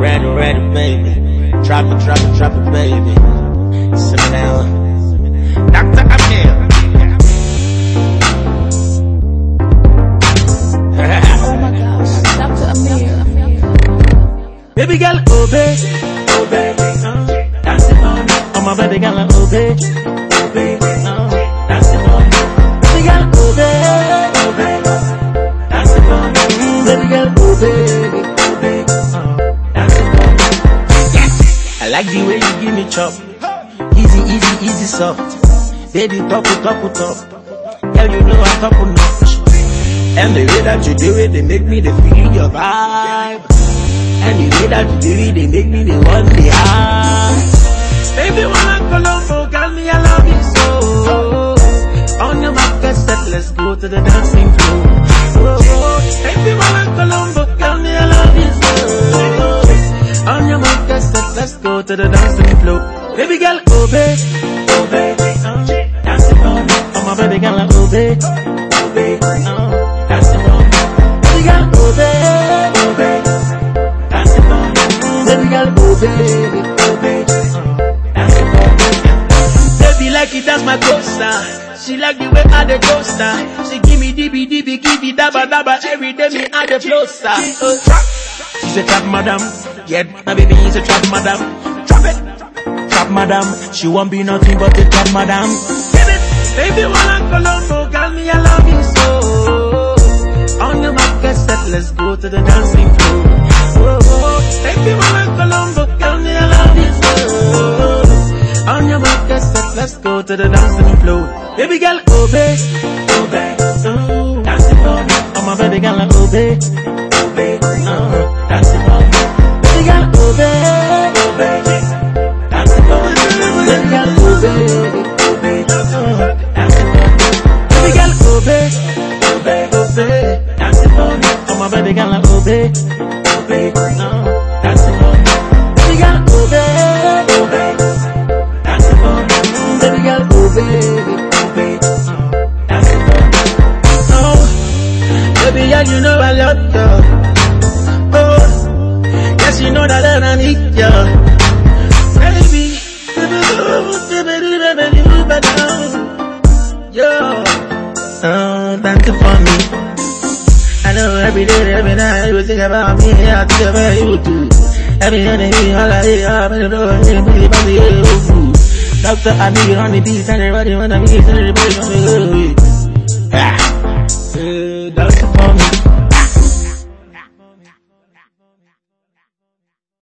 ready, ready, baby. Drop it, drop it, drop it, baby. Simmer down. Dr. Amir. Oh my gosh, Dr. Amir. Baby girl, obey, obey, uh, dance it on. Oh my baby girl, obey, obey, uh, dance it on. Baby girl, obey, obey, dance it on. Mm, baby girl, obey, obey, like the way you give me chop. Easy, easy, easy, soft. Baby, top it, top it, top. You know I'm top notch. And the way that you do it, they make me the feel your vibe. And the way that you do it, they make me the one the high. Baby, when I Colombo, girl, me, go to the dancing floor. Baby girl, obey, obey, dancing on. Oh my baby girl, obey, obey, uh, dancing on. Baby girl, obey, obey, dancing on. Baby girl, obey, uh, dancing on. Baby like it, that's my coaster. She like the way I the toaster. She give me DB, DB, give me dabba, dabba. Every day me I the. Uh, trap. She's trap madam. Yeah, my baby is a trap madam. Trap it. Trap madam. She won't be nothing but a trap madam. Get it, baby, when I Colombo, girl, me, I love you so. On your mark, get set, let's go to the dancing floor. Oh, oh. Baby, when I Colombo, girl, me, I love you so. On your mark, get set, let's go to the dancing floor. Baby girl, obey, obey, oh, dancing me. Oh my baby girl, obey, obey, oh, Oh baby obey, obey, oh, dancing for me. Baby girl, obey, obey, dancing for me. Baby obey, obey, oh, dancing for me. Oh, baby, yeah, you know I love you. Oh, yes, you know that I need you. Baby, yo, oh, thank you for me. I know every day, every night, you think about me, I think about you too. Every enemy, all I hear, I'm in the door, I'm really about to get over. Doctor, I need it on the beat, everybody wanna be, and everybody wanna go with. Ah. Doctor.